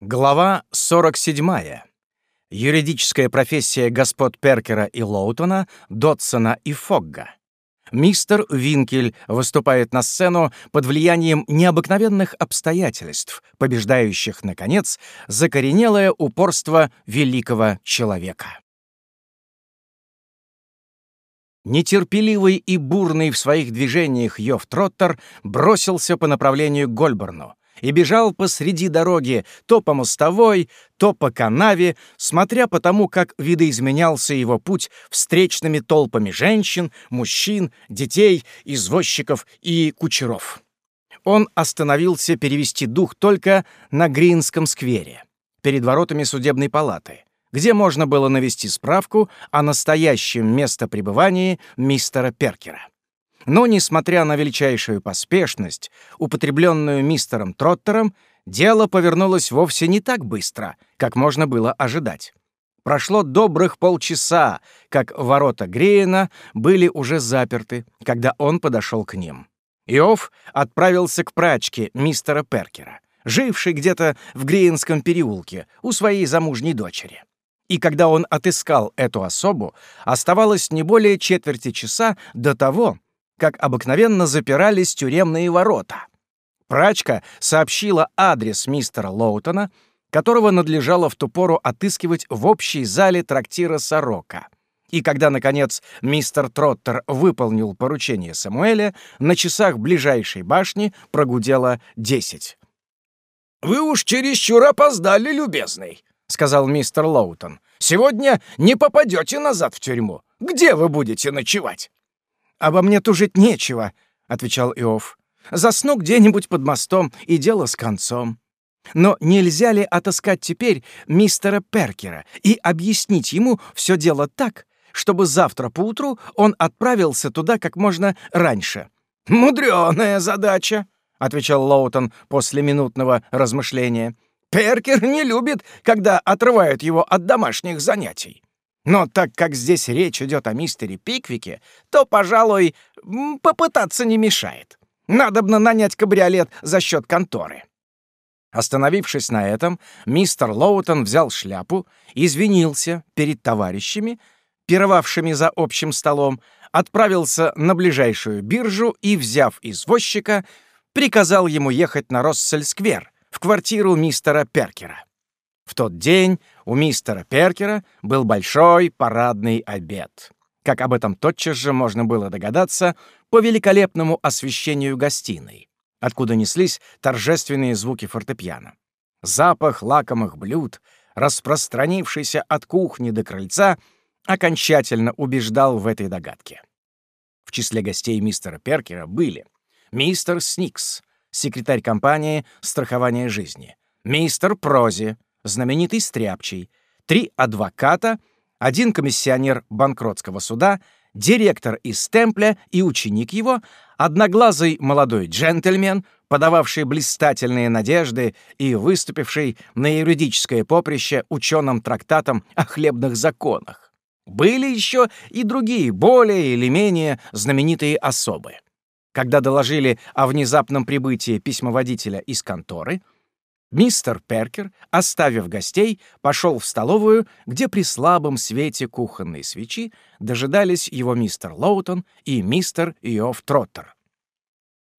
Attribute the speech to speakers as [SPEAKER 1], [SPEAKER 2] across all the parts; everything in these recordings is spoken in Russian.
[SPEAKER 1] Глава 47. Юридическая профессия господ Перкера и Лоутона, Дотсона и Фогга. Мистер Винкель выступает на сцену под влиянием необыкновенных обстоятельств, побеждающих, наконец, закоренелое упорство великого человека. Нетерпеливый и бурный в своих движениях Йов Троттер бросился по направлению к Гольборну, и бежал посреди дороги, то по мостовой, то по канаве, смотря по тому, как видоизменялся его путь встречными толпами женщин, мужчин, детей, извозчиков и кучеров. Он остановился перевести дух только на Гринском сквере, перед воротами судебной палаты, где можно было навести справку о настоящем местопребывании мистера Перкера. Но, несмотря на величайшую поспешность, употребленную мистером Троттером, дело повернулось вовсе не так быстро, как можно было ожидать. Прошло добрых полчаса, как ворота Греена были уже заперты, когда он подошел к ним. Иов отправился к прачке мистера Перкера, жившей где-то в Греенском переулке у своей замужней дочери. И когда он отыскал эту особу, оставалось не более четверти часа до того, как обыкновенно запирались тюремные ворота. Прачка сообщила адрес мистера Лоутона, которого надлежало в ту пору отыскивать в общей зале трактира «Сорока». И когда, наконец, мистер Троттер выполнил поручение Самуэля, на часах ближайшей башни прогудело десять.
[SPEAKER 2] «Вы уж чересчур опоздали, любезный», — сказал мистер Лоутон. «Сегодня не попадете назад в тюрьму. Где вы будете ночевать?»
[SPEAKER 1] «Обо мне тужить нечего», — отвечал Иов. «Засну где-нибудь под мостом, и дело с концом. Но нельзя ли отыскать теперь мистера Перкера и объяснить ему все дело так, чтобы завтра поутру он отправился туда как можно раньше?»
[SPEAKER 2] «Мудрёная задача», — отвечал Лоутон после минутного размышления. «Перкер не любит, когда отрывают его от домашних занятий. Но так как здесь речь идет о мистере Пиквике, то, пожалуй, попытаться не мешает. Надобно нанять кабриолет за счет конторы.
[SPEAKER 1] Остановившись на этом, мистер Лоутон взял шляпу, извинился перед товарищами, пировавшими за общим столом, отправился на ближайшую биржу и, взяв извозчика, приказал ему ехать на Россель-сквер, в квартиру мистера Перкера. В тот день у мистера Перкера был большой парадный обед. Как об этом тотчас же можно было догадаться по великолепному освещению гостиной, откуда неслись торжественные звуки фортепиано. Запах лакомых блюд, распространившийся от кухни до крыльца, окончательно убеждал в этой догадке. В числе гостей мистера Перкера были мистер Сникс, секретарь компании страхования жизни, мистер Прози, знаменитый Стряпчий, три адвоката, один комиссионер банкротского суда, директор из Темпля и ученик его, одноглазый молодой джентльмен, подававший блистательные надежды и выступивший на юридическое поприще ученым трактатом о хлебных законах. Были еще и другие, более или менее знаменитые особы. Когда доложили о внезапном прибытии письмоводителя из конторы — Мистер Перкер, оставив гостей, пошел в столовую, где при слабом свете кухонной свечи дожидались его мистер Лоутон и мистер Иов Троттер.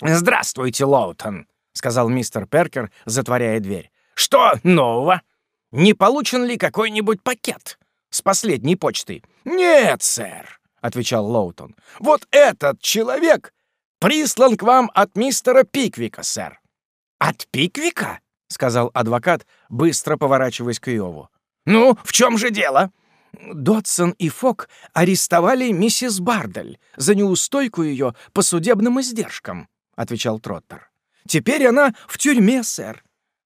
[SPEAKER 2] «Здравствуйте, Лоутон», — сказал мистер Перкер, затворяя дверь. «Что нового? Не получен ли какой-нибудь пакет с последней почтой?» «Нет, сэр», — отвечал Лоутон. «Вот этот человек прислан к вам от мистера Пиквика, сэр».
[SPEAKER 1] «От Пиквика?» — сказал адвокат, быстро поворачиваясь к Иову.
[SPEAKER 2] «Ну, в чем же дело?»
[SPEAKER 1] Дотсон и Фок арестовали миссис Бардель за неустойку ее по судебным издержкам», — отвечал Троттер. «Теперь она в тюрьме, сэр».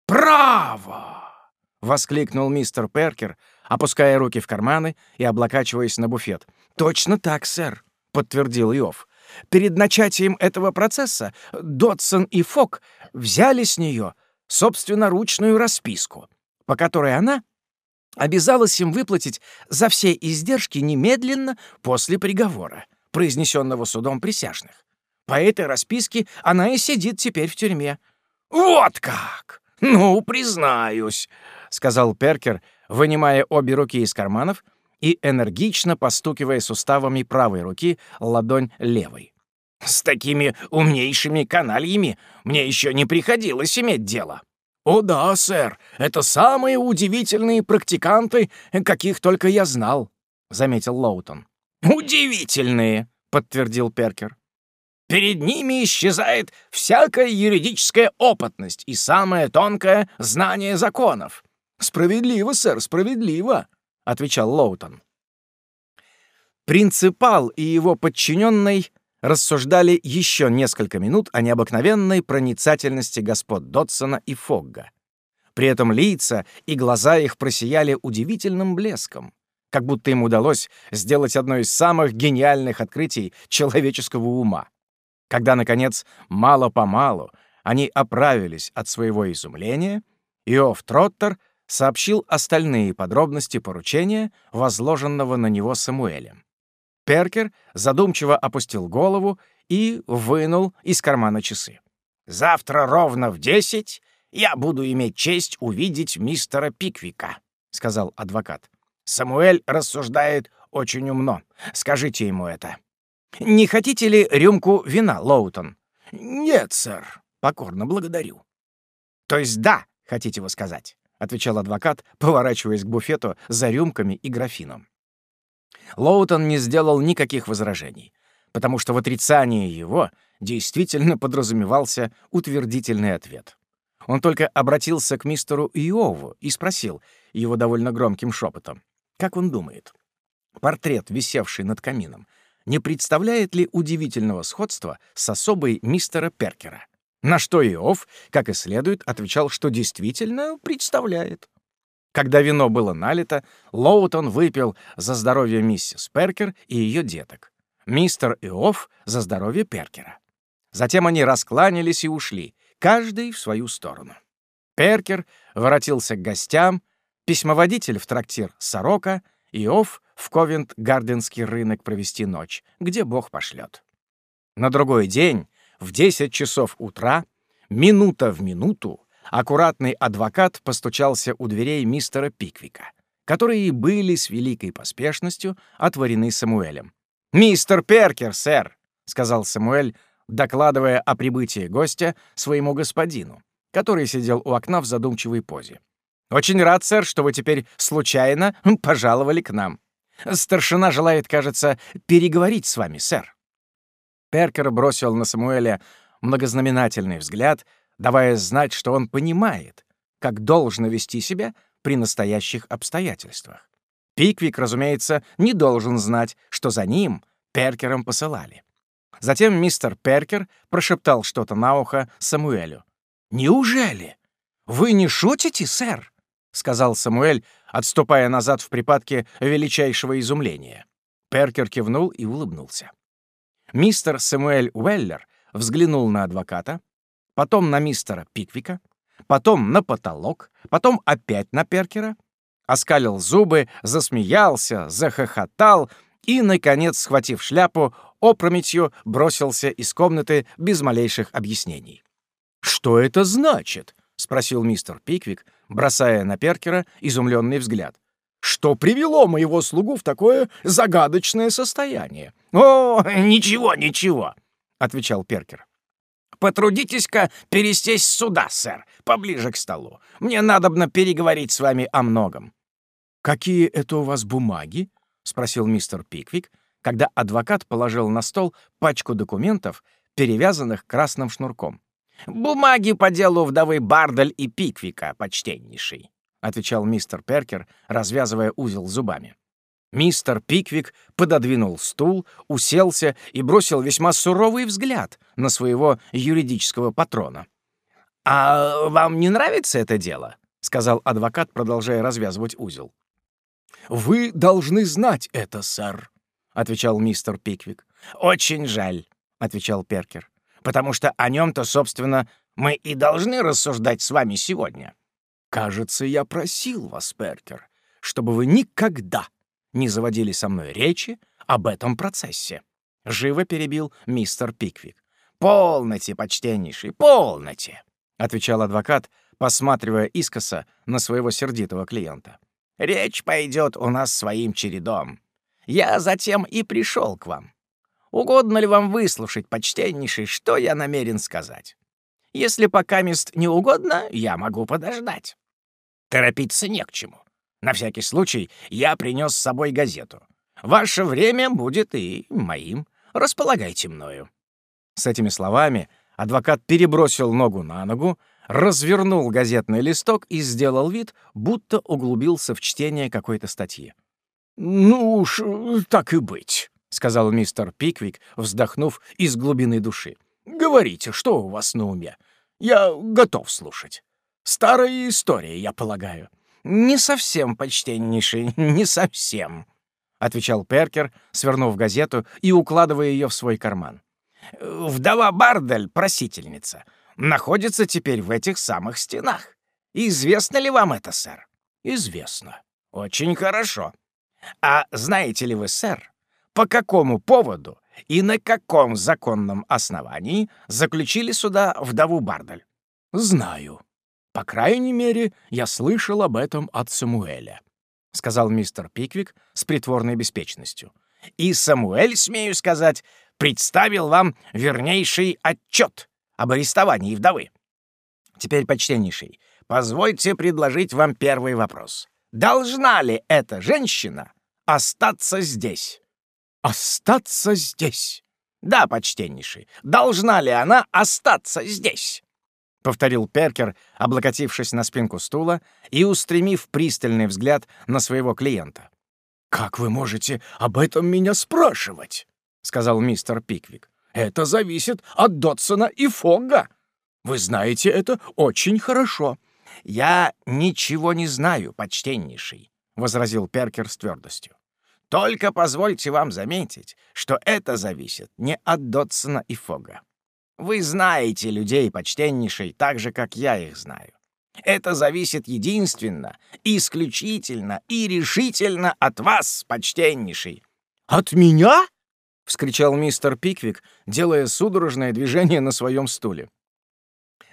[SPEAKER 2] «Право!»
[SPEAKER 1] — воскликнул мистер Перкер, опуская руки в карманы и облокачиваясь на буфет. «Точно так, сэр», — подтвердил Иов. «Перед начатием этого процесса Дотсон и Фок взяли с нее собственноручную расписку, по которой она обязалась им выплатить за все издержки немедленно после приговора, произнесенного судом присяжных. По этой расписке она и сидит теперь в тюрьме.
[SPEAKER 2] «Вот как!» — «Ну, признаюсь», — сказал Перкер, вынимая обе руки из карманов и энергично постукивая суставами правой руки ладонь левой. «С такими умнейшими канальями мне еще не приходилось иметь дело». «О да, сэр, это самые удивительные практиканты, каких только я знал», — заметил Лоутон. «Удивительные», — подтвердил Перкер. «Перед ними исчезает всякая юридическая опытность и самое тонкое знание законов». «Справедливо, сэр, справедливо», — отвечал Лоутон. Принципал и его подчиненный рассуждали еще несколько минут о необыкновенной проницательности господ Дотсона и Фогга. При этом лица и глаза их просияли удивительным блеском как будто им удалось сделать одно из самых гениальных открытий человеческого ума. Когда, наконец, мало-помалу они оправились от своего изумления, Иов Троттер сообщил остальные подробности поручения, возложенного на него Самуэлем. Перкер задумчиво опустил голову и вынул из кармана часы. «Завтра ровно в десять я буду иметь честь увидеть мистера Пиквика», — сказал адвокат. Самуэль рассуждает очень умно. Скажите ему это. Не хотите ли рюмку вина, Лоутон? Нет, сэр. Покорно благодарю. То есть да, хотите вы сказать, отвечал адвокат, поворачиваясь к буфету за рюмками и графином. Лоутон не сделал никаких возражений, потому что в отрицании его действительно подразумевался утвердительный ответ. Он только обратился к мистеру Иову и спросил его довольно громким шепотом. Как он думает, портрет, висевший над камином, не представляет ли удивительного сходства с особой мистера Перкера? На что Иов, как и следует, отвечал, что действительно представляет. Когда вино было налито, Лоутон выпил за здоровье миссис Перкер и ее деток. Мистер Иов за здоровье Перкера. Затем они раскланялись и ушли, каждый в свою сторону. Перкер воротился к гостям, письмоводитель в трактир «Сорока», Иов в Ковент-Гарденский рынок провести ночь, где Бог пошлет. На другой день, в 10 часов утра, минута в минуту, аккуратный адвокат постучался у дверей мистера Пиквика, которые были с великой поспешностью отворены Самуэлем. «Мистер Перкер, сэр!» — сказал Самуэль, докладывая о прибытии гостя своему господину, который сидел у окна в задумчивой позе. «Очень рад, сэр, что вы теперь случайно пожаловали к нам. Старшина желает, кажется, переговорить с вами, сэр». Перкер бросил на Самуэля многознаменательный взгляд, давая знать, что он понимает, как должно вести себя при настоящих обстоятельствах. Пиквик, разумеется, не должен знать, что за ним Перкером посылали. Затем мистер Перкер прошептал что-то на ухо Самуэлю. «Неужели? Вы не шутите, сэр?» — сказал Самуэль, отступая назад в припадке величайшего изумления. Перкер кивнул и улыбнулся. Мистер Самуэль Уэллер взглянул на адвоката, потом на мистера Пиквика, потом на потолок, потом опять на Перкера, оскалил зубы, засмеялся, захохотал и, наконец, схватив шляпу, опрометью бросился из комнаты без малейших объяснений. «Что это значит?» — спросил мистер Пиквик, бросая на Перкера изумленный взгляд. «Что привело моего слугу в такое загадочное состояние?» «О, ничего, ничего», — отвечал Перкер. «Потрудитесь-ка пересесть сюда, сэр, поближе к столу. Мне надобно переговорить с вами о многом». «Какие это у вас бумаги?» — спросил мистер Пиквик, когда адвокат положил на стол пачку документов, перевязанных красным шнурком. «Бумаги по делу вдовы Бардаль и Пиквика, почтеннейший», — отвечал мистер Перкер, развязывая узел зубами. Мистер Пиквик пододвинул стул, уселся и бросил весьма суровый взгляд на своего юридического патрона. «А вам не нравится это дело?» — сказал адвокат, продолжая развязывать узел. «Вы должны знать это, сэр», — отвечал мистер Пиквик. «Очень жаль», — отвечал Перкер потому что о нем-то, собственно, мы и должны рассуждать с вами сегодня. Кажется, я просил вас, Перкер, чтобы вы никогда не заводили со мной речи об этом процессе. Живо перебил мистер Пиквик. «Полноте, почтеннейший, полноте!» — отвечал адвокат,
[SPEAKER 1] посматривая искоса на своего сердитого клиента.
[SPEAKER 2] «Речь пойдет у нас своим чередом. Я затем и пришел к вам. Угодно ли вам выслушать, почтеннейший, что я намерен сказать? Если пока мест не угодно, я могу подождать. Торопиться не к чему. На всякий случай я принес с собой газету. Ваше время будет и моим. Располагайте мною».
[SPEAKER 1] С этими словами адвокат перебросил ногу на ногу, развернул газетный листок и сделал вид, будто углубился в чтение какой-то статьи.
[SPEAKER 2] «Ну уж, так и быть», — сказал мистер Пиквик, вздохнув из глубины души. «Говорите, что у вас на уме? Я готов слушать. Старая история, я полагаю».
[SPEAKER 1] «Не совсем, почтеннейший, не совсем», — отвечал Перкер, свернув газету и укладывая ее в свой карман.
[SPEAKER 2] «Вдова Бардель, просительница, находится теперь в этих самых стенах. Известно ли вам это, сэр?»
[SPEAKER 1] «Известно».
[SPEAKER 2] «Очень хорошо. А знаете ли вы, сэр, по какому поводу и на каком законном основании заключили сюда вдову Бардель?»
[SPEAKER 1] «Знаю. По крайней мере, я слышал об этом от Самуэля», — сказал мистер Пиквик с притворной беспечностью.
[SPEAKER 2] «И Самуэль, смею сказать, представил вам вернейший отчет об арестовании вдовы. Теперь, почтеннейший, позвольте предложить вам первый вопрос. Должна ли эта женщина остаться здесь?»
[SPEAKER 1] «Остаться здесь?»
[SPEAKER 2] «Да, почтеннейший. Должна ли она остаться здесь?»
[SPEAKER 1] — повторил Перкер, облокотившись на спинку стула и устремив пристальный взгляд на своего клиента.
[SPEAKER 2] «Как вы можете об этом меня спрашивать?» — сказал мистер Пиквик. «Это зависит от Дотсона и Фогга. Вы знаете это очень хорошо». «Я ничего не знаю, почтеннейший», — возразил Перкер с твердостью. «Только позвольте вам заметить, что это зависит не от Дотсона и Фога. Вы знаете людей, почтеннейший, так же, как я их знаю. Это зависит единственно, исключительно и решительно от вас, почтеннейший».
[SPEAKER 1] «От меня?» — вскричал мистер Пиквик, делая судорожное движение на своем стуле.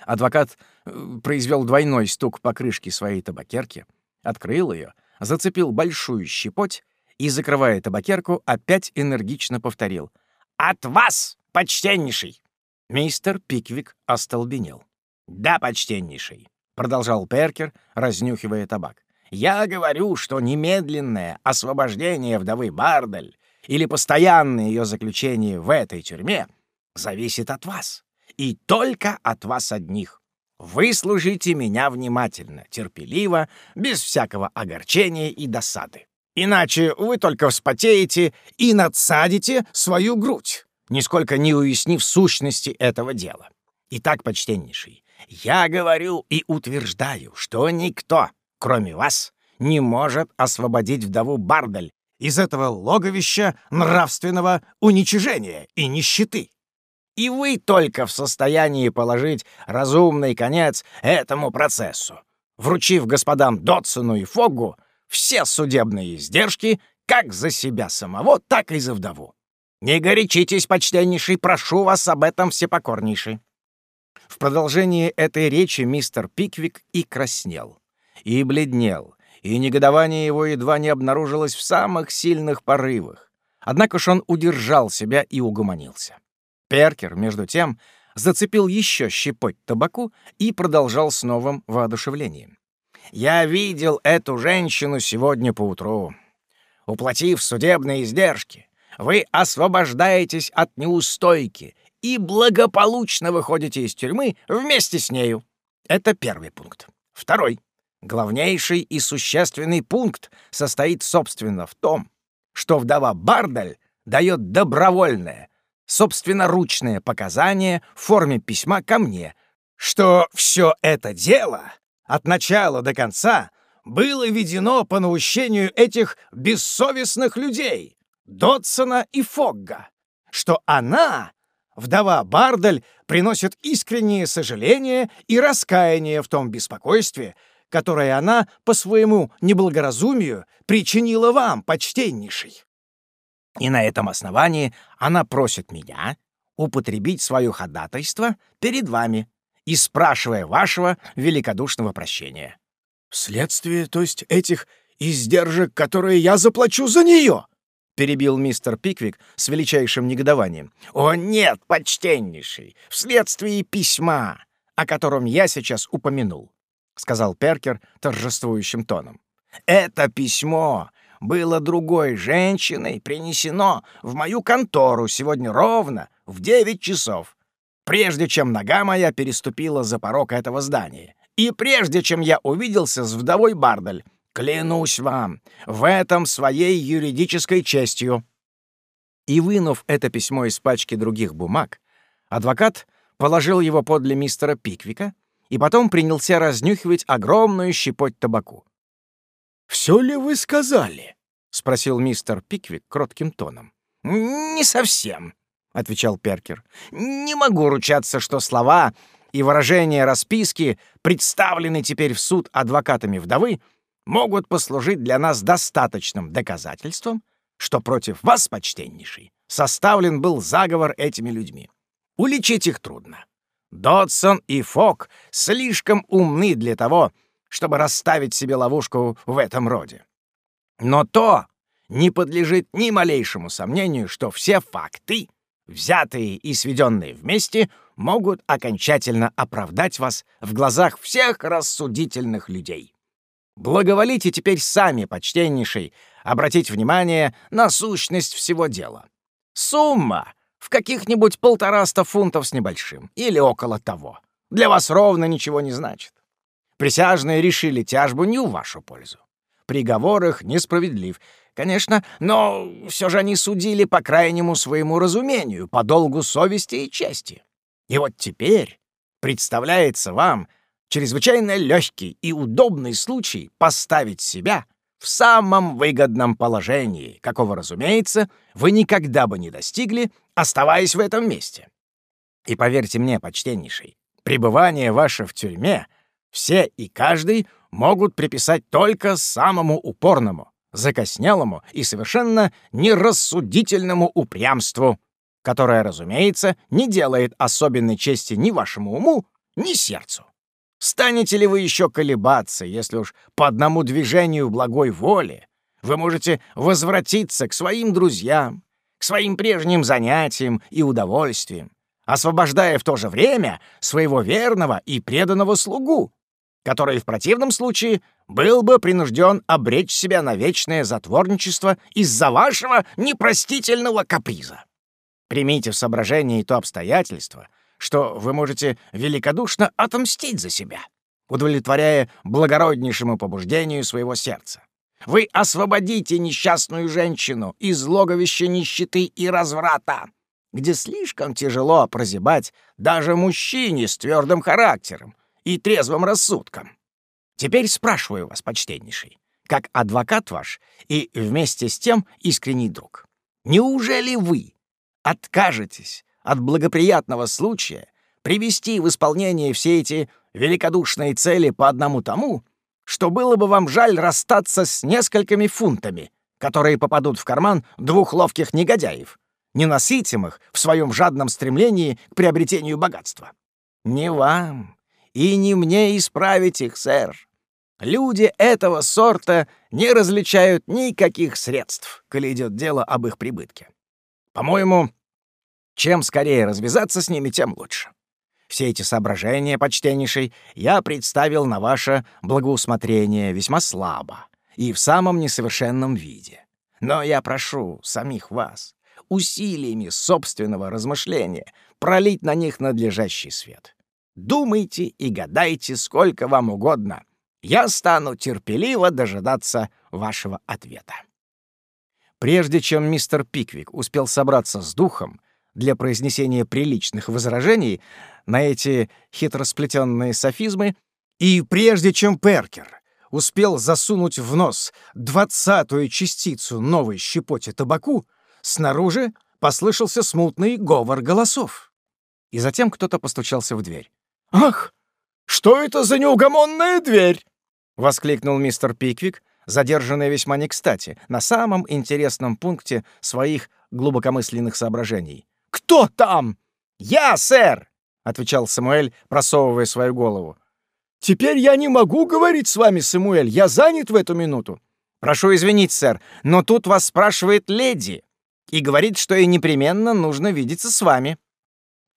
[SPEAKER 1] Адвокат э, произвел двойной стук по крышке своей табакерки, открыл ее, зацепил большую щепоть и, закрывая табакерку, опять энергично повторил. «От вас, почтеннейший!» Мистер Пиквик остолбенел. «Да, почтеннейший», — продолжал Перкер, разнюхивая табак. «Я говорю, что немедленное освобождение вдовы Бардель или постоянное ее заключение в этой тюрьме зависит от вас и только от вас одних. Выслушайте меня внимательно, терпеливо, без всякого огорчения и досады. Иначе вы только вспотеете и надсадите свою грудь, нисколько не уяснив сущности этого дела. Итак, почтеннейший, я говорю и утверждаю, что никто, кроме вас, не может освободить вдову Бардель из этого логовища нравственного уничижения и нищеты. И вы только в состоянии положить разумный конец этому процессу, вручив господам Дотсону и Фоггу все судебные издержки как за себя самого, так и за вдову. Не горячитесь, почтеннейший, прошу вас об этом всепокорнейший». В продолжении этой речи мистер Пиквик и краснел, и бледнел, и негодование его едва не обнаружилось в самых сильных порывах. Однако ж он удержал себя и угомонился. Перкер, между тем, зацепил еще щепоть табаку и продолжал с новым воодушевлением. «Я видел эту женщину сегодня поутру. Уплатив судебные издержки, вы освобождаетесь от неустойки и благополучно выходите из тюрьмы вместе с нею. Это первый пункт. Второй, главнейший и существенный пункт состоит, собственно, в том, что вдова Бардаль дает добровольное, собственноручное показание в форме письма ко мне, что все это дело от начала до конца было ведено по наущению этих бессовестных людей, Дотсона и Фогга, что она, вдова Бардаль, приносит искреннее сожаление и раскаяние в том беспокойстве, которое она по своему неблагоразумию причинила вам, почтеннейший. И на этом основании она просит меня употребить свое ходатайство перед вами и спрашивая вашего великодушного прощения.
[SPEAKER 2] «Вследствие, то есть, этих издержек, которые я заплачу за нее?» — перебил мистер Пиквик с величайшим негодованием.
[SPEAKER 1] «О, нет, почтеннейший, вследствие письма, о котором я сейчас упомянул», — сказал Перкер торжествующим тоном. «Это письмо было другой женщиной принесено в мою контору сегодня ровно в девять часов, прежде чем нога моя переступила за порог этого здания, и прежде чем я увиделся с вдовой Бардаль, клянусь вам, в этом своей юридической честью». И, вынув это письмо из пачки других бумаг, адвокат положил его подле мистера Пиквика и потом принялся разнюхивать огромную щепоть табаку.
[SPEAKER 2] «Все ли вы сказали?»
[SPEAKER 1] — спросил мистер Пиквик кротким тоном. «Не совсем», — отвечал Перкер. «Не могу ручаться, что слова и выражения расписки, представлены теперь в суд адвокатами вдовы, могут послужить для нас достаточным доказательством, что против вас, почтеннейший, составлен был заговор этими людьми. Уличить их трудно. Додсон и Фок слишком умны для того, чтобы расставить себе ловушку в этом роде. Но то не подлежит ни малейшему сомнению, что все факты, взятые и сведенные вместе, могут окончательно оправдать вас в глазах всех рассудительных людей. Благоволите теперь сами, почтеннейший, обратить внимание на сущность всего дела. Сумма в каких-нибудь полтораста фунтов с небольшим, или около того, для вас ровно ничего не значит. Присяжные решили тяжбу не в вашу пользу. Приговор их несправедлив, конечно, но все же они судили по крайнему своему разумению, по долгу совести и чести. И вот теперь представляется вам чрезвычайно легкий и удобный случай поставить себя в самом выгодном положении, какого, разумеется, вы никогда бы не достигли, оставаясь в этом месте. И поверьте мне, почтеннейший, пребывание ваше в тюрьме все и каждый могут приписать только самому упорному, закоснелому и совершенно нерассудительному упрямству, которое, разумеется, не делает особенной чести ни вашему уму, ни сердцу. Станете ли вы еще колебаться, если уж по одному движению благой воли вы можете возвратиться к своим друзьям, к своим прежним занятиям и удовольствиям, освобождая в то же время своего верного и преданного слугу, который в противном случае был бы принужден обречь себя на вечное затворничество из-за вашего непростительного каприза. Примите в соображение и то обстоятельство, что вы можете великодушно отомстить за себя, удовлетворяя благороднейшему побуждению своего сердца. Вы освободите несчастную женщину из логовища нищеты и разврата, где слишком тяжело прозябать даже мужчине с твердым характером, и трезвым рассудком. Теперь спрашиваю вас, почтеннейший, как адвокат ваш и вместе с тем искренний друг, неужели вы откажетесь от благоприятного случая привести в исполнение все эти великодушные цели по одному тому, что было бы вам жаль расстаться с несколькими фунтами, которые попадут в карман двух ловких негодяев, ненасытимых в своем жадном стремлении к приобретению богатства. Не вам, и не мне исправить их, сэр. Люди этого сорта не различают никаких средств, коли идет дело об их прибытке. По-моему, чем скорее развязаться с ними, тем лучше. Все эти соображения, почтеннейший, я представил на ваше благоусмотрение весьма слабо и в самом несовершенном виде. Но я прошу самих вас усилиями собственного размышления пролить на них надлежащий свет. Думайте и гадайте сколько вам угодно. Я стану терпеливо дожидаться вашего ответа. Прежде чем мистер Пиквик успел собраться с духом для произнесения приличных возражений на эти хитросплетенные софизмы, и прежде чем Перкер успел засунуть в нос двадцатую частицу новой щепоти табаку, снаружи послышался смутный говор голосов. И затем кто-то постучался в дверь.
[SPEAKER 2] «Ах, что это за неугомонная дверь?»
[SPEAKER 1] — воскликнул мистер Пиквик, задержанный весьма не кстати, на самом интересном пункте своих глубокомысленных соображений.
[SPEAKER 2] «Кто там?»
[SPEAKER 1] «Я, сэр!» —— отвечал Самуэль, просовывая свою голову.
[SPEAKER 2] «Теперь я не могу говорить с вами, Самуэль, я занят в эту минуту».
[SPEAKER 1] «Прошу извинить, сэр, но тут вас спрашивает леди и говорит, что ей непременно нужно видеться с вами».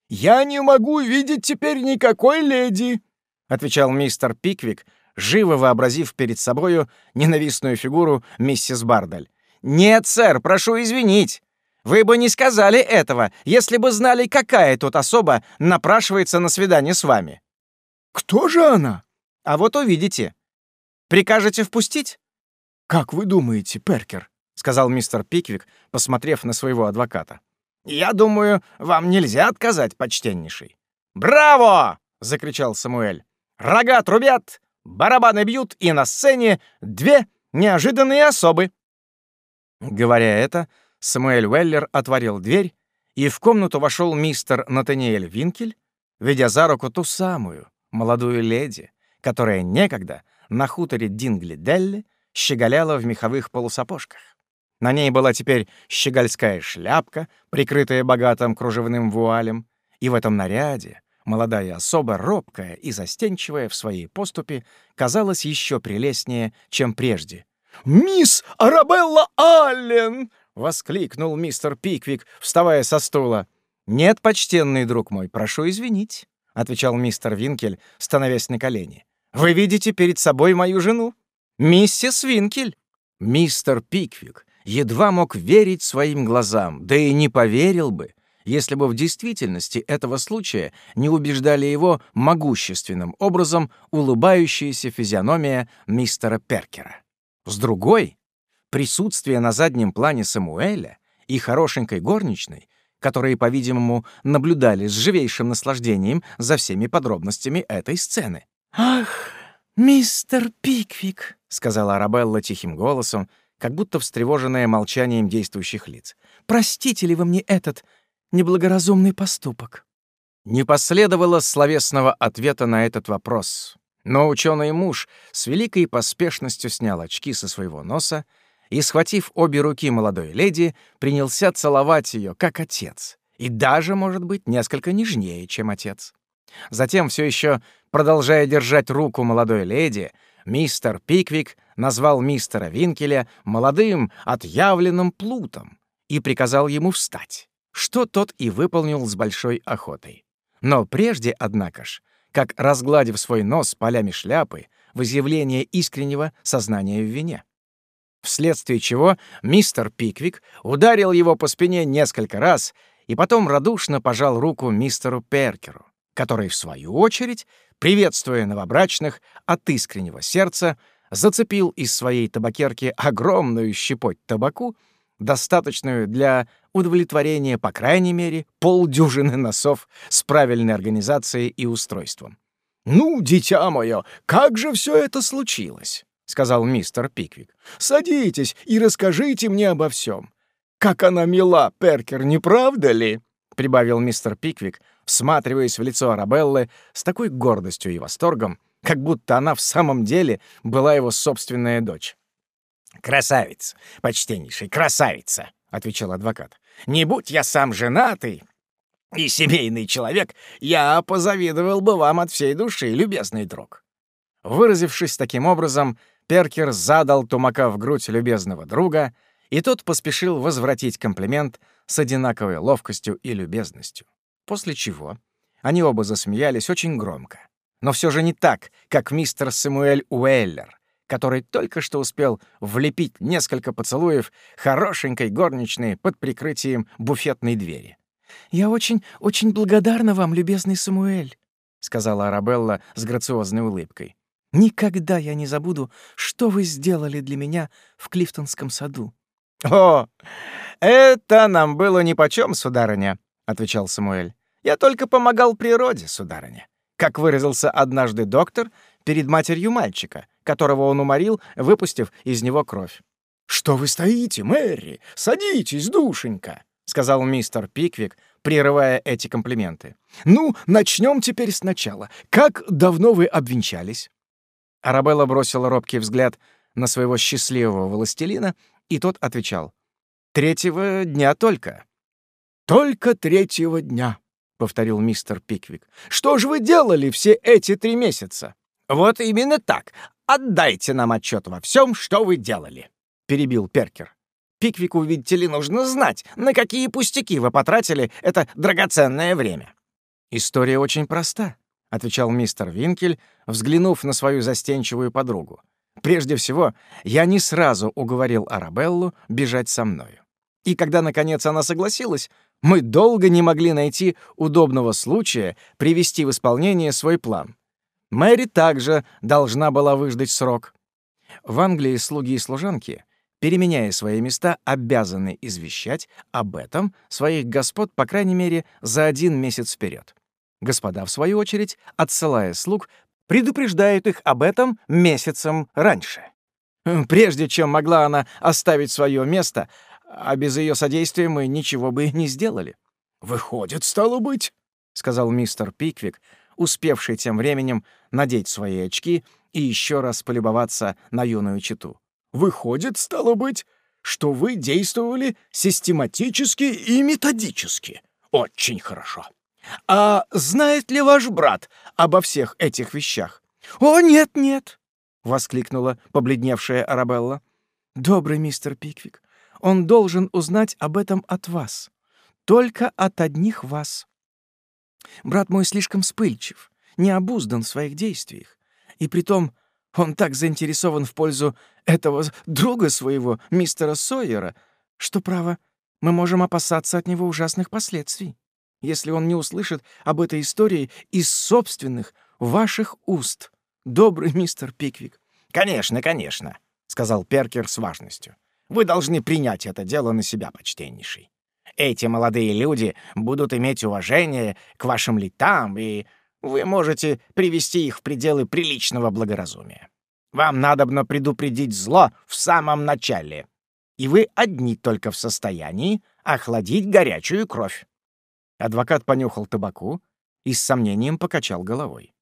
[SPEAKER 2] «Я не могу видеть теперь никакой леди», — отвечал мистер Пиквик, живо вообразив перед собою ненавистную фигуру миссис Бардаль.
[SPEAKER 1] «Нет, сэр, прошу извинить. Вы бы не сказали этого, если бы знали, какая тут особа напрашивается на свидание с вами».
[SPEAKER 2] «Кто же она?»
[SPEAKER 1] «А вот увидите. Прикажете впустить?»
[SPEAKER 2] «Как вы думаете, Перкер?» — сказал мистер Пиквик, посмотрев на своего адвоката.
[SPEAKER 1] «Я думаю, вам нельзя отказать, почтеннейший». «Браво!» — закричал Самуэль. «Рога трубят, барабаны бьют, и на сцене две неожиданные особы». Говоря это, Самуэль Уэллер отворил дверь, и в комнату вошел мистер Натаниэль Винкель, ведя за руку ту самую молодую леди, которая некогда на хуторе Дингли-Делли щеголяла в меховых полусапожках. На ней была теперь щегольская шляпка, прикрытая богатым кружевным вуалем, и в этом наряде молодая особа, робкая и застенчивая в своей поступе, казалась еще прелестнее, чем прежде.
[SPEAKER 2] «Мисс Арабелла Аллен!»
[SPEAKER 1] — воскликнул мистер Пиквик, вставая со стула. «Нет, почтенный друг мой, прошу извинить», — отвечал мистер Винкель, становясь на колени. «Вы видите перед собой мою жену, миссис Винкель». Мистер Пиквик едва мог верить своим глазам, да и не поверил бы, если бы в действительности этого случая не убеждали его могущественным образом улыбающаяся физиономия мистера Перкера. С другой, присутствие на заднем плане Самуэля и хорошенькой горничной, которые, по-видимому, наблюдали с живейшим наслаждением за всеми подробностями этой сцены.
[SPEAKER 3] «Ах, мистер Пиквик», —
[SPEAKER 1] сказала Арабелла тихим голосом, как будто встревоженная молчанием действующих лиц.
[SPEAKER 3] «Простите ли вы мне этот неблагоразумный поступок?»
[SPEAKER 1] Не последовало словесного ответа на этот вопрос, но ученый муж с великой поспешностью снял очки со своего носа и, схватив обе руки молодой леди, принялся целовать ее, как отец, и даже, может быть, несколько нежнее, чем отец. Затем, все еще продолжая держать руку молодой леди, мистер Пиквик назвал мистера Винкеля молодым, отъявленным плутом и приказал ему встать, что тот и выполнил с большой охотой. Но прежде, однако ж, как разгладив свой нос полями шляпы в изъявление искреннего сознания в вине. Вследствие чего мистер Пиквик ударил его по спине несколько раз и потом радушно пожал руку мистеру Перкеру, который, в свою очередь, приветствуя новобрачных от искреннего сердца, зацепил из своей табакерки огромную щепоть табаку, достаточную для удовлетворения, по крайней мере, полдюжины носов с правильной организацией и устройством.
[SPEAKER 2] «Ну, дитя мое, как же все это случилось?» — сказал мистер Пиквик. «Садитесь и расскажите мне обо всем. Как она мила, Перкер, не правда ли?» — прибавил мистер Пиквик, всматриваясь в лицо Арабеллы с такой гордостью и восторгом, как будто она в самом деле была его собственная дочь.
[SPEAKER 1] «Красавица, почтеннейший, красавица!» — отвечал адвокат. «Не будь я сам женатый и семейный человек, я позавидовал бы вам от всей души, любезный друг». Выразившись таким образом, Перкер задал тумака в грудь любезного друга, и тот поспешил возвратить комплимент с одинаковой ловкостью и любезностью. После чего они оба засмеялись очень громко. Но все же не так, как мистер Самуэль Уэллер, который только что успел влепить несколько поцелуев хорошенькой горничной под прикрытием буфетной двери.
[SPEAKER 3] «Я очень, очень благодарна вам, любезный Самуэль», — сказала Арабелла с грациозной улыбкой. «Никогда я не забуду, что вы сделали для меня в Клифтонском саду».
[SPEAKER 1] «О, это нам было нипочём, сударыня», — отвечал Самуэль. «Я только помогал природе, сударыня. Как выразился однажды доктор перед матерью мальчика, которого он уморил, выпустив из него кровь.
[SPEAKER 2] «Что вы стоите, Мэри? Садитесь, душенька!» — сказал мистер Пиквик, прерывая эти комплименты. «Ну, начнем теперь сначала. Как давно вы обвенчались?»
[SPEAKER 1] Арабелла бросила робкий взгляд на своего счастливого властелина, и тот отвечал. «Третьего дня только».
[SPEAKER 2] «Только третьего дня», — повторил мистер Пиквик. «Что же вы делали все эти три месяца?»
[SPEAKER 1] «Вот именно так. Отдайте нам отчет во всем, что вы делали», — перебил Перкер. «Пиквику, видите ли, нужно знать, на какие пустяки вы потратили это драгоценное время».
[SPEAKER 2] «История очень проста», — отвечал мистер Винкель, взглянув на свою застенчивую подругу. «Прежде всего, я не сразу уговорил Арабеллу бежать со мною. И когда, наконец, она согласилась, мы долго не могли найти удобного случая привести в исполнение свой план. Мэри также должна была выждать срок. В Англии слуги и служанки, переменяя свои места, обязаны извещать об этом своих господ, по крайней мере, за один месяц вперед. Господа, в свою очередь, отсылая слуг, предупреждают их об этом месяцем раньше. Прежде чем могла она оставить свое место, а без ее содействия мы ничего бы не сделали.
[SPEAKER 1] «Выходит, стало быть», — сказал мистер Пиквик, успевший тем временем надеть свои очки и еще раз полюбоваться на юную читу. «Выходит, стало быть, что вы действовали систематически и методически. Очень хорошо. А знает ли ваш брат обо всех этих вещах?»
[SPEAKER 3] «О, нет-нет!» — воскликнула побледневшая Арабелла. «Добрый мистер Пиквик, он должен узнать об этом от вас. Только от одних вас. Брат мой слишком вспыльчив, необуздан в своих действиях. И притом он так заинтересован в пользу этого друга своего, мистера Сойера, что, право, мы можем опасаться от него ужасных последствий, если он не услышит об этой истории из собственных, ваших уст, добрый мистер Пиквик.
[SPEAKER 1] «Конечно, конечно», — сказал Перкер с важностью. Вы должны принять это дело на себя, почтеннейший. Эти молодые люди будут иметь уважение к вашим летам, и вы можете привести их в пределы приличного благоразумия. Вам надобно предупредить зло в самом начале, и вы одни только в состоянии охладить горячую кровь.
[SPEAKER 2] Адвокат понюхал табаку и с сомнением покачал головой.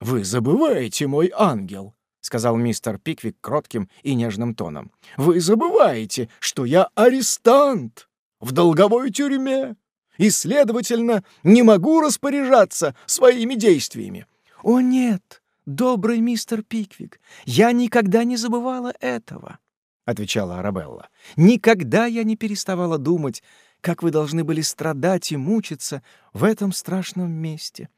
[SPEAKER 1] «Вы забываете, мой ангел, —
[SPEAKER 2] сказал мистер Пиквик кротким и нежным тоном.
[SPEAKER 1] «Вы забываете, что я арестант в долговой тюрьме и, следовательно, не могу распоряжаться своими действиями».
[SPEAKER 3] «О, нет, добрый мистер Пиквик, я никогда не забывала этого», — отвечала Арабелла. «Никогда я не переставала думать, как вы должны были страдать и мучиться в этом страшном месте.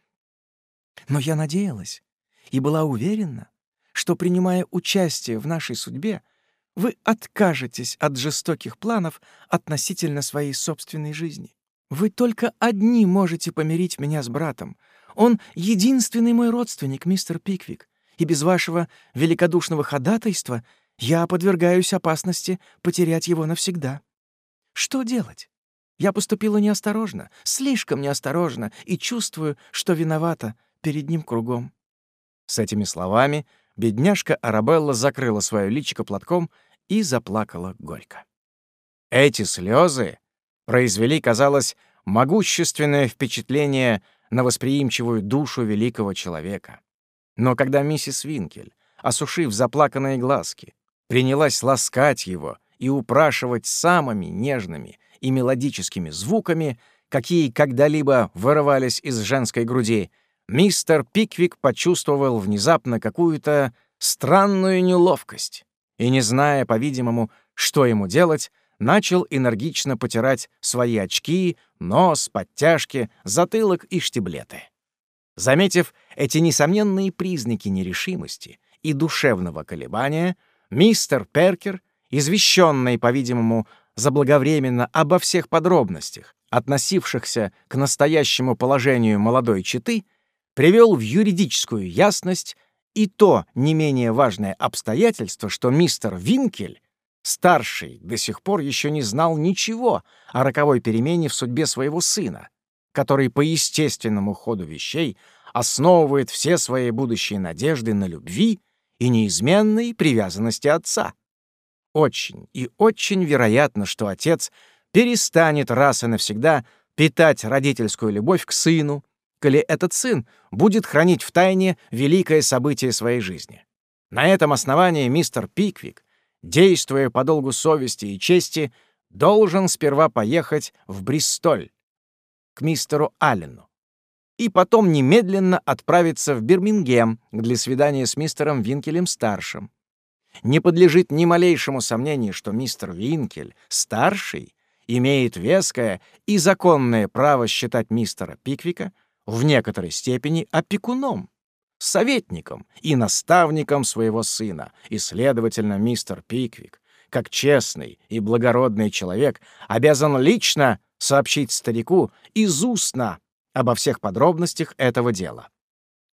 [SPEAKER 3] Но я надеялась и была уверена, что, принимая участие в нашей судьбе, вы откажетесь от жестоких планов относительно своей собственной жизни. Вы только одни можете помирить меня с братом. Он единственный мой родственник, мистер Пиквик, и без вашего великодушного ходатайства я подвергаюсь опасности потерять его навсегда. Что делать? Я поступила неосторожно, слишком неосторожно, и чувствую, что виновата перед ним кругом».
[SPEAKER 2] С этими словами бедняжка Арабелла закрыла свое личико платком и заплакала горько. Эти слезы произвели, казалось, могущественное впечатление на восприимчивую душу великого человека. Но когда миссис Винкель, осушив заплаканные глазки, принялась ласкать его и упрашивать самыми нежными и мелодическими звуками, какие когда-либо вырывались из женской груди, мистер Пиквик почувствовал внезапно какую-то странную неловкость и, не зная, по-видимому, что ему делать, начал энергично потирать свои очки, нос, подтяжки, затылок и штиблеты. Заметив эти несомненные признаки нерешимости и душевного колебания, мистер Перкер, извещенный, по-видимому, заблаговременно обо всех подробностях, относившихся к настоящему положению молодой четы, привел в юридическую ясность и то не менее важное обстоятельство, что мистер Винкель, старший, до сих пор еще не знал ничего о роковой перемене в судьбе своего сына, который по естественному ходу вещей основывает все свои будущие надежды на любви и неизменной привязанности отца. Очень и очень вероятно, что отец перестанет раз и навсегда питать родительскую любовь к сыну, коли этот сын будет хранить в тайне великое событие своей жизни. На этом основании мистер Пиквик, действуя по долгу совести и чести, должен сперва поехать в Бристоль к мистеру Аллену,
[SPEAKER 1] и потом немедленно отправиться в Бирмингем для свидания с мистером Винкелем-старшим. Не подлежит ни малейшему сомнению, что мистер Винкель, старший, имеет веское и законное право считать мистера Пиквика в некоторой степени опекуном, советником и наставником своего сына, и, следовательно, мистер Пиквик, как честный и благородный человек, обязан лично сообщить старику из устно обо всех подробностях этого дела.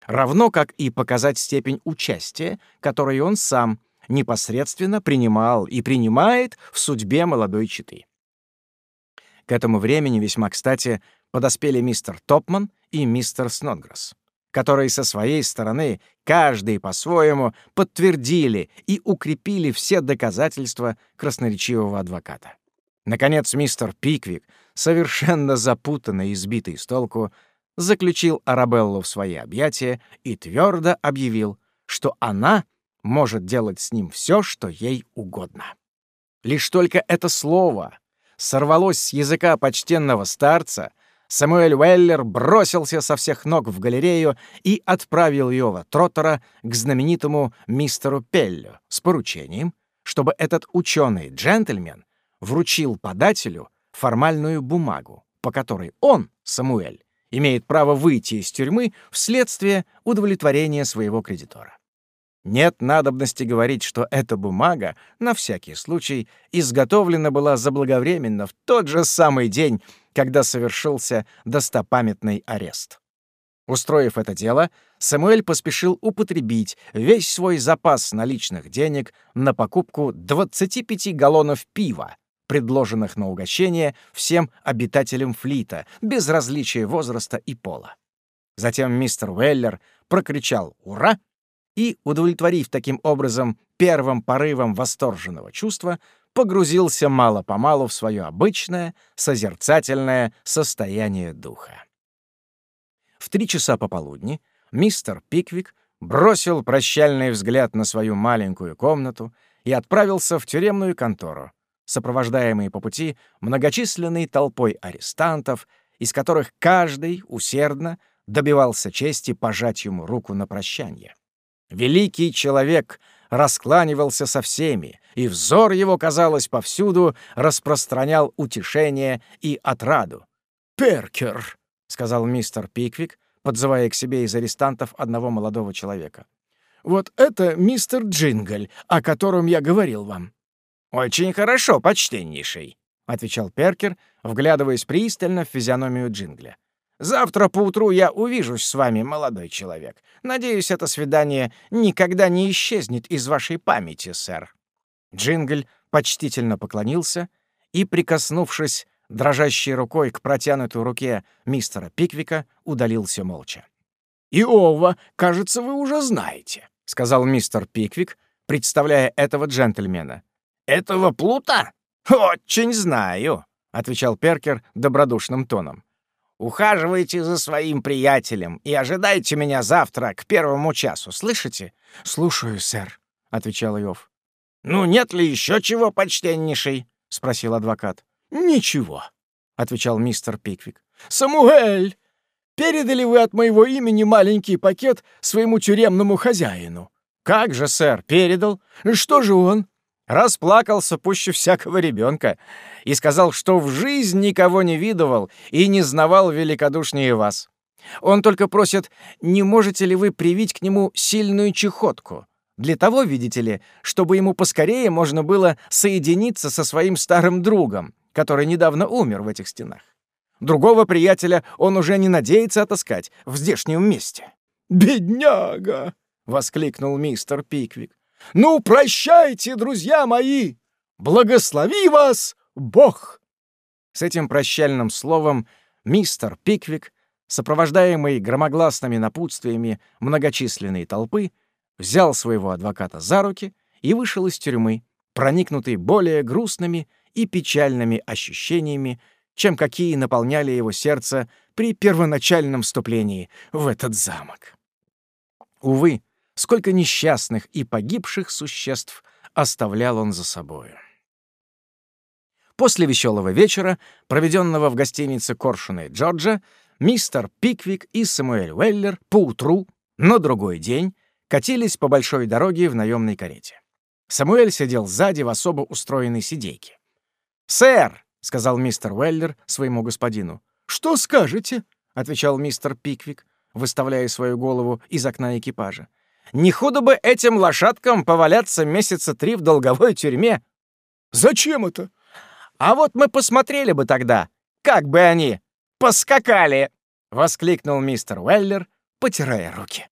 [SPEAKER 1] Равно как и показать степень участия, которую он сам непосредственно принимал и принимает в судьбе молодой четы. К этому времени весьма кстати подоспели мистер Топман и мистер Снодгресс, которые со своей стороны, каждый по-своему, подтвердили и укрепили все доказательства красноречивого адвоката. Наконец, мистер Пиквик, совершенно запутанный и сбитый с толку, заключил Арабеллу в свои объятия и твердо объявил, что она может делать с ним все, что ей угодно. Лишь только это слово сорвалось с языка почтенного старца, Самуэль Уэллер бросился со всех ног в галерею и отправил Йова Троттера к знаменитому мистеру Пеллю с поручением, чтобы этот ученый-джентльмен вручил подателю формальную бумагу, по которой он, Самуэль, имеет право выйти из тюрьмы вследствие удовлетворения своего кредитора. Нет надобности говорить, что эта бумага, на всякий случай, изготовлена была заблаговременно в тот же самый день, когда совершился достопамятный арест. Устроив это дело, Самуэль поспешил употребить весь свой запас наличных денег на покупку 25 галлонов пива, предложенных на угощение всем обитателям флита, без различия возраста и пола. Затем мистер Уэллер прокричал «Ура!» И, удовлетворив таким образом первым порывом восторженного чувства, погрузился мало-помалу в свое обычное, созерцательное состояние духа. В три часа пополудни мистер Пиквик бросил прощальный взгляд на свою маленькую комнату и отправился в тюремную контору, сопровождаемый по пути многочисленной толпой арестантов, из которых каждый усердно добивался чести пожать ему руку на прощание. Великий человек раскланивался со всеми, и взор его, казалось, повсюду распространял утешение и отраду. «Перкер», — сказал мистер Пиквик, подзывая к себе из арестантов одного молодого человека. «Вот это мистер Джингль, о котором я говорил вам». «Очень хорошо, почтеннейший», — отвечал Перкер, вглядываясь пристально в физиономию Джингля. Завтра поутру я увижусь с вами, молодой человек. Надеюсь, это свидание никогда не исчезнет из вашей памяти, сэр». Джингль почтительно поклонился и, прикоснувшись дрожащей рукой к протянутой руке мистера Пиквика, удалился молча. «Иова, кажется, вы уже знаете», — сказал мистер Пиквик, представляя этого джентльмена. «Этого плута? Очень знаю», — отвечал Перкер добродушным тоном. Ухаживайте за своим приятелем и ожидайте меня завтра к первому часу, слышите?»
[SPEAKER 3] «Слушаю, сэр», — отвечал Иов.
[SPEAKER 1] «Ну, нет ли еще чего, почтеннейший?» — спросил адвокат.
[SPEAKER 3] «Ничего», — отвечал мистер Пиквик. «Самуэль, передали вы от моего имени маленький пакет своему тюремному хозяину?»
[SPEAKER 1] «Как же, сэр, передал.
[SPEAKER 3] Что же он?»
[SPEAKER 1] Расплакался пуще всякого ребенка и сказал, что в жизнь никого не видывал и не знавал великодушнее вас. Он только просит, не можете ли вы привить к нему сильную чехотку? Для того, видите ли, чтобы ему поскорее можно было соединиться со своим старым другом, который недавно умер в этих стенах. Другого приятеля он уже не надеется отыскать в здешнем месте.
[SPEAKER 3] «Бедняга!» — воскликнул мистер Пиквик. Ну, прощайте, друзья мои! Благослови вас Бог!»
[SPEAKER 1] С этим прощальным словом мистер Пиквик, сопровождаемый громогласными напутствиями многочисленной толпы, взял своего адвоката за руки и вышел из тюрьмы, проникнутый более грустными и печальными ощущениями, чем какие наполняли его сердце при первоначальном вступлении в этот замок. Увы, сколько несчастных и погибших существ оставлял он за собою. После веселого вечера, проведенного в гостинице Коршуна и Джорджа, мистер Пиквик и Самуэль Уэллер поутру, на другой день, катились по большой дороге в наемной карете. Самуэль сидел сзади в особо устроенной сидейке. «Сэр!» — сказал мистер Уэллер своему господину.
[SPEAKER 2] «Что скажете?»
[SPEAKER 1] — отвечал мистер Пиквик, выставляя свою голову из окна экипажа. «Не худо бы этим лошадкам поваляться месяца три в долговой тюрьме».
[SPEAKER 2] «Зачем это?»
[SPEAKER 1] «А вот мы посмотрели бы тогда, как бы они поскакали!» — воскликнул мистер Уэллер, потирая руки.